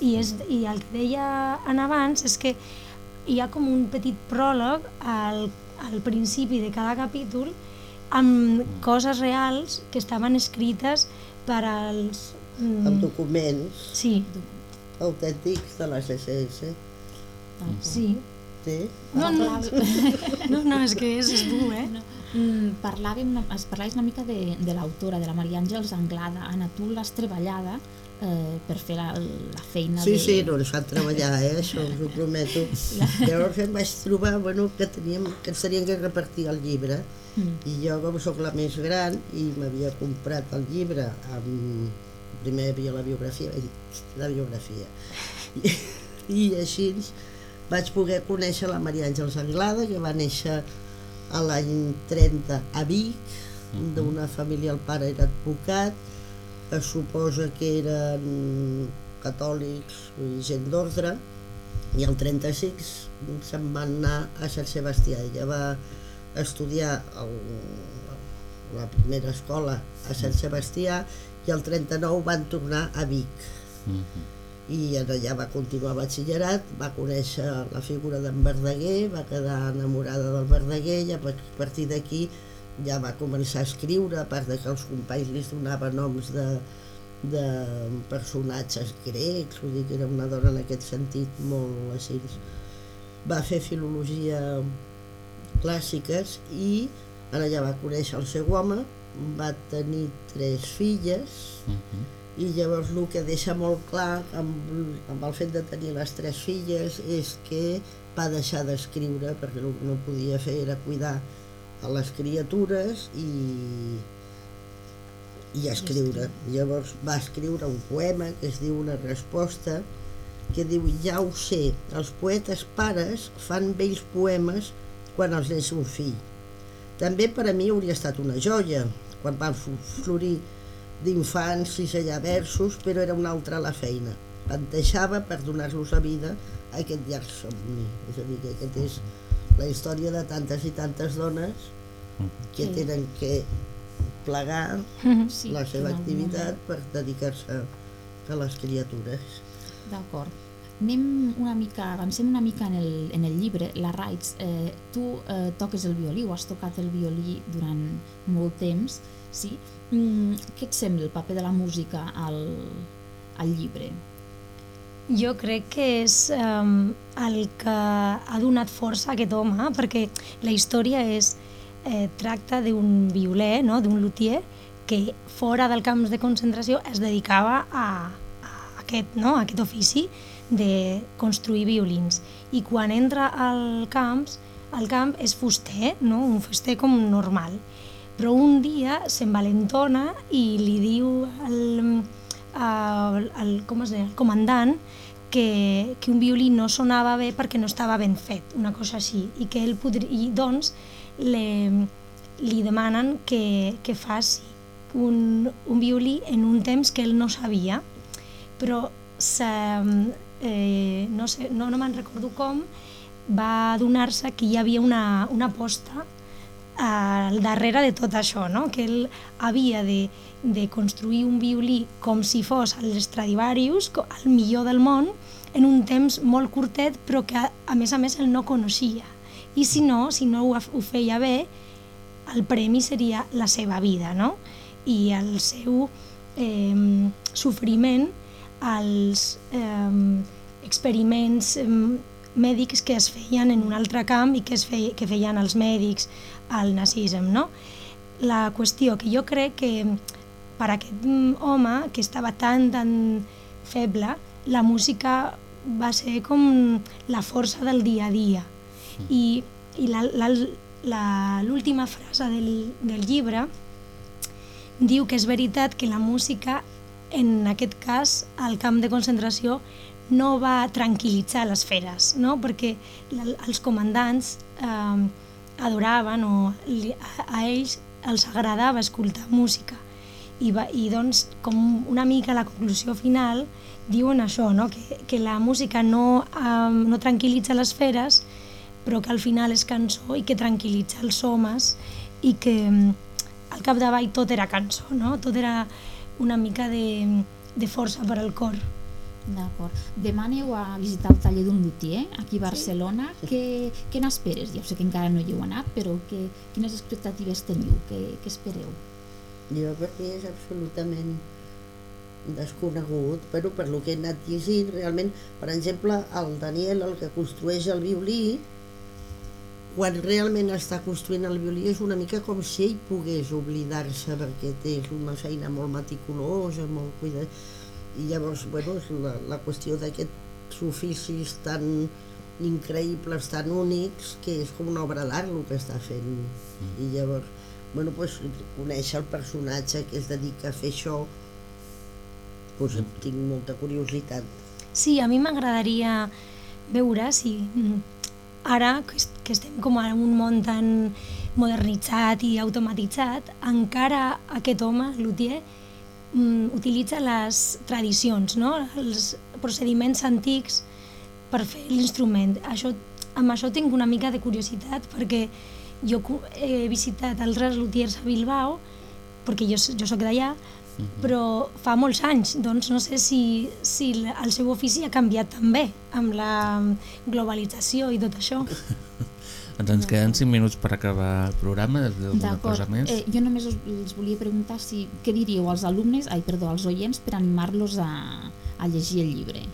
I, és, I el que deia en abans és que hi ha com un petit pròleg al, al principi de cada capítol amb coses reals que estaven escrites per als... mm, amb documents Sí. autèntics de les SS. Sí. Sí? No, no, no, no, és que és, és dur, eh? No. Mm, parlàvem, una- es parlais una mica de, de l'autora, de la Maria Àngels Anglada. Anna, tu l'has treballada eh, per fer la, la feina Sí, de... sí, no ens fan treballar, eh? això us ho prometo. *laughs* Llavors em vaig trobar bueno, que, teníem, que ens que repartir el llibre Mm. i jo com sóc la més gran i m'havia comprat el llibre amb... primer hi havia la biografia dir, la biografia i, i així vaig poder conèixer la Maria Àngels Anglada que va néixer a l'any 30 a Vic d'una família, el pare era advocat es suposa que eren catòlics i gent d'ordre i el 36 se'n van anar a Sant Sebastià. Ella va estudiar el, la primera escola a Sant Sebastià i el 39 van tornar a Vic. I allà va continuar batxillerat, va conèixer la figura d'en Verdaguer, va quedar enamorada del Verdaguer i a partir d'aquí ja va començar a escriure, a part de que els companys li donaven noms de, de personatges grecs, vull dir que era una dona en aquest sentit molt així. Va fer filologia clàssiques i en allà va conèixer el seu home, va tenir tres filles i llavors el que deixa molt clar amb, amb el fet de tenir les tres filles és que va deixar d'escriure perquè el que no podia fer era cuidar a les criatures i, i escriure. Llavors va escriure un poema que es diu Una resposta que diu ja ho sé, els poetes pares fan vells poemes quan els neix un fill També per a mi hauria estat una joia, quan van florir d'infants i allà versos, però era una altra la feina. Plantejava per donar-los a vida a aquest llarg somni. És a dir, que aquest és la història de tantes i tantes dones que Sí. tenen que plegar Sí, la seva en algun activitat per dedicar-se a les criatures. D'acord. Anem una mica, avancem una mica en el, en el llibre, la Rights. Eh, tu eh, toques el violí, o has tocat el violí durant molt temps, sí? Mm, què et sembla el paper de la música al, al llibre? Jo crec que és um, el que ha donat força a aquest home, perquè la història és, eh, tracta d'un violer, no? d'un luthier, que fora del camp de concentració es dedicava a, a, aquest, no? a aquest ofici de construir violins. I quan entra al camp, el camp és fuster, no? un fuster com normal. Però un dia s'envalentona i li diu al, al, al, com es deia, el comandant que, que un violí no sonava bé perquè no estava ben fet, una cosa així, i que ell podria, i doncs le, li demanen que, que faci un, un violí en un temps que ell no sabia, però se, eh, no, sé, no, no me'n recordo com, va adonar-se que hi havia una, una aposta al darrere de tot això, no? que ell havia de, de construir un violí com si fos l'Stradivarius, el millor del món, en un temps molt curtet, però que a, a més a més ell no coneixia. I si no, si no ho, ho feia bé, el premi seria la seva vida, no? I el seu eh, sofriment, els eh, experiments eh, mèdics que es feien en un altre camp i que, es feia, que feien els mèdics al nazisme, no? La qüestió que jo crec que per aquest mm, home que estava tan, tan feble, la música va ser com la força del dia a dia. I, i la- l'última frase del, del llibre diu que és veritat que la música, en aquest cas, al camp de concentració, no va tranquil·litzar les feres, no? perquè els comandants eh, adoraven o a, ells els agradava escoltar música. I, va, I doncs, com una mica la conclusió final, diuen això, no? que, que la música no, eh, no tranquil·litza les feres, però que al final és cançó i que tranquil·litza els homes i que mm, al capdavall tot era cançó, no? tot era una mica de, de força per al cor. D'acord. Demà aneu a visitar el taller d'un luthier aquí a Barcelona. Sí. Què, què n'esperes? Ja sé que encara no hi heu anat, però que, quines expectatives teniu? Què, què espereu? Jo per mi és absolutament desconegut, però per lo que he anat llegint, realment, per exemple, el Daniel, el que construeix el violí, quan realment està construint el violí és una mica com si ell pogués oblidar-se perquè té una feina molt meticulosa, molt cuidada, i llavors, bueno, és la, la qüestió d'aquests oficis tan increïbles, tan únics, que és com una obra d'art el que està fent. I llavors, bueno, pues, conèixer el personatge que es dedica a fer això, pues, tinc molta curiositat. Sí, a mi m'agradaria veure si mm, ara que, est- que estem com en un món tan modernitzat i automatitzat, encara aquest home, Luthier, mm, utilitza les tradicions, no? els procediments antics per fer l'instrument. Això, amb això tinc una mica de curiositat perquè jo he visitat altres luthiers a Bilbao, perquè jo, jo sóc d'allà, però fa molts anys, doncs no sé si, si el seu ofici ha canviat també amb la globalització i tot això. *laughs* Ens ens queden 5 minuts per acabar el programa, alguna cosa més? Eh, jo només us, els volia preguntar si, què diríeu als alumnes, ai, perdó, als oients per animar-los a, a llegir el llibre.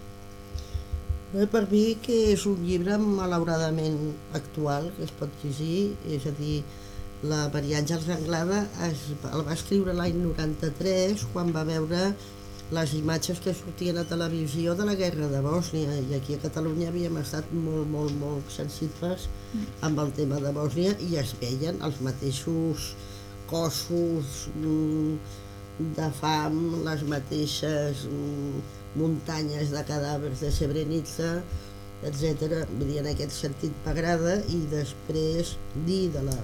Bé, per mi que és un llibre malauradament actual que es pot llegir, és a dir, la Maria Àngels Anglada es, el va escriure l'any 93 quan va veure les imatges que sortien a televisió de la guerra de Bòsnia i aquí a Catalunya havíem estat molt, molt, molt sensibles amb el tema de Bòsnia i es veien els mateixos cossos mm, de fam, les mateixes mm, muntanyes de cadàvers de Srebrenica, etc. Vull dir, en aquest sentit m'agrada i després dir de la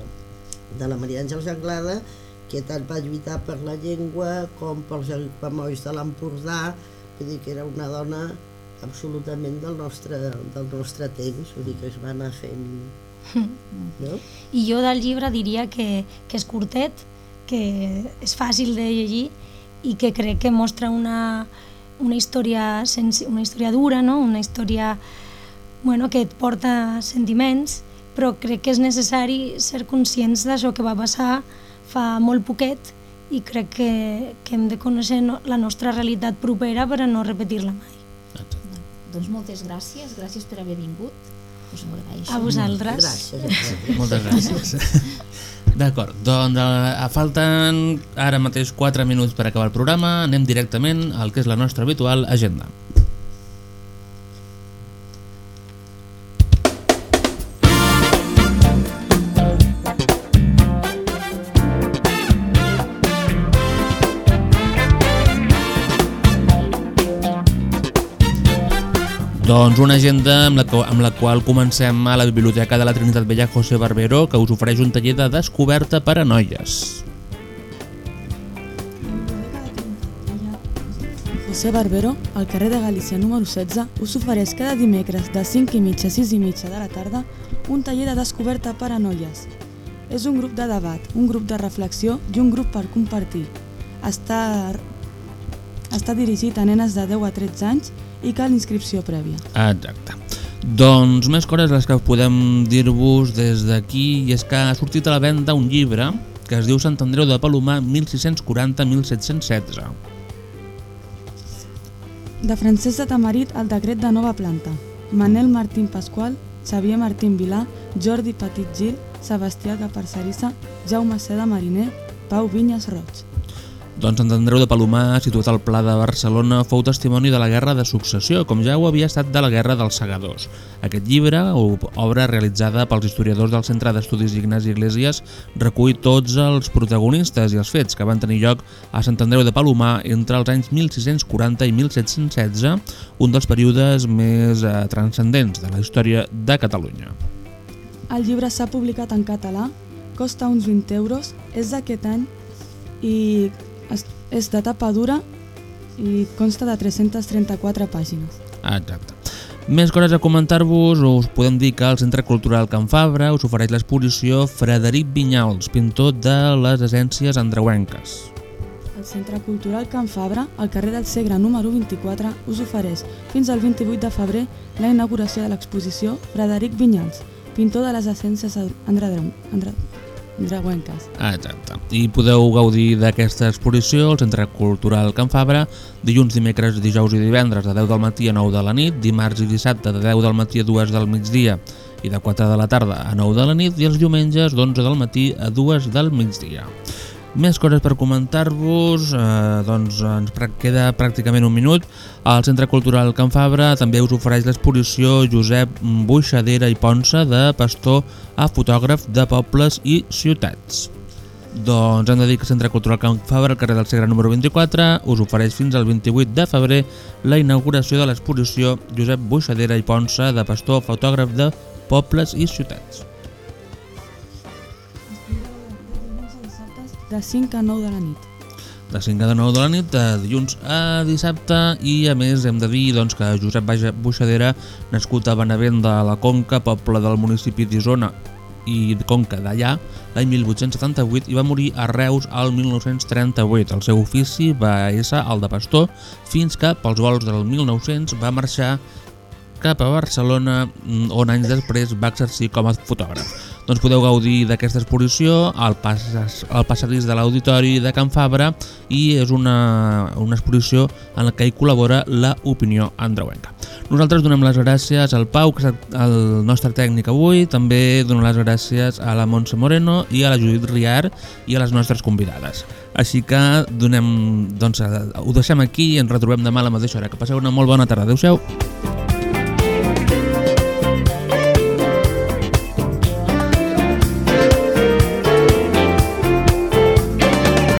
de la Maria Àngels Anglada, que tant va lluitar per la llengua com pels aiguamolls de l'Empordà, vull dir que era una dona absolutament del nostre, del nostre temps, vull dir que es va anar fent... No? I jo del llibre diria que, que és curtet, que és fàcil de llegir i que crec que mostra una, una, història, una història dura, no? una història bueno, que et porta sentiments, però crec que és necessari ser conscients d'això que va passar fa molt poquet i crec que, que hem de conèixer no, la nostra realitat propera per a no repetir-la mai. Doncs moltes gràcies, gràcies per haver vingut. Us ho agraeixo. A vosaltres. Gràcies. *laughs* Moltes gràcies. D'acord, doncs eh, falten ara mateix 4 minuts per acabar el programa. Anem directament al que és la nostra habitual agenda. Doncs una agenda amb la, amb la qual comencem a la Biblioteca de la Trinitat Vella José Barbero que us ofereix un taller de descoberta per a noies. José Barbero, al carrer de Galícia número 16, us ofereix cada dimecres de 5 i mitja a 6 i mitja de la tarda un taller de descoberta per a noies. És un grup de debat, un grup de reflexió i un grup per compartir. Està, està dirigit a nenes de 10 a 13 anys i cal inscripció prèvia. Exacte. Doncs més coses les que podem dir-vos des d'aquí i és que ha sortit a la venda un llibre que es diu Sant Andreu de Palomar 1640-1716. De Francesc de Tamarit al decret de nova planta. Manel Martín Pasqual, Xavier Martín Vilà, Jordi Petit Gil, Sebastià Caparcerissa, Jaume Seda Mariner, Pau Vinyes Roig. Doncs Sant Andreu de Palomar, situat al Pla de Barcelona, fou testimoni de la Guerra de Successió, com ja ho havia estat de la Guerra dels Segadors. Aquest llibre, o obra realitzada pels historiadors del Centre d'Estudis Ignasi Iglesias, recull tots els protagonistes i els fets que van tenir lloc a Sant Andreu de Palomar entre els anys 1640 i 1716, un dels períodes més eh, transcendents de la història de Catalunya. El llibre s'ha publicat en català, costa uns 20 euros, és d'aquest any i és de tapa dura i consta de 334 pàgines. Exacte. Més coses a comentar-vos, us podem dir que el Centre Cultural Can Fabra us ofereix l'exposició Frederic Vinyals, pintor de les essències andreuenques. El Centre Cultural Can Fabra, al carrer del Segre número 24, us ofereix fins al 28 de febrer la inauguració de l'exposició Frederic Vinyals, pintor de les essències andreu- andre- andreuenques. Ah, Exacte. I podeu gaudir d'aquesta exposició al Centre Cultural Can Fabra dilluns, dimecres, dijous i divendres de 10 del matí a 9 de la nit, dimarts i dissabte de 10 del matí a 2 del migdia i de 4 de la tarda a 9 de la nit i els diumenges d'11 del matí a 2 del migdia. Més coses per comentar-vos, eh, doncs ens queda pràcticament un minut. El Centre Cultural Can Fabra també us ofereix l'exposició Josep Buixadera i Ponsa de pastor a fotògraf de pobles i ciutats. Doncs hem de dir que Centre Cultural Can Fabra, al carrer del Segre número 24, us ofereix fins al 28 de febrer la inauguració de l'exposició Josep Buixadera i Ponsa de pastor fotògraf de pobles i ciutats. De 5 a 9 de la nit. de 5 a 9 de la nit, de dilluns a dissabte i a més hem de dir doncs, que Josep Baja Buixadera, nascut a Benavent de la Conca, poble del municipi d'Isona i Conca d'allà, l'any 1878 i va morir a Reus al 1938. El seu ofici va ésser el de pastor fins que pels vols del 1900 va marxar cap a Barcelona mm, on anys després va exercir com a fotògraf. Doncs podeu gaudir d'aquesta exposició al, pas, al passadís de l'Auditori de Can Fabra i és una, una exposició en la que hi col·labora la opinió andreuenca. Nosaltres donem les gràcies al Pau, que és el nostre tècnic avui, també donem les gràcies a la Montse Moreno i a la Judit Riar i a les nostres convidades. Així que donem, doncs, ho deixem aquí i ens retrobem demà a la mateixa hora. Que passeu una molt bona tarda. Adéu-siau.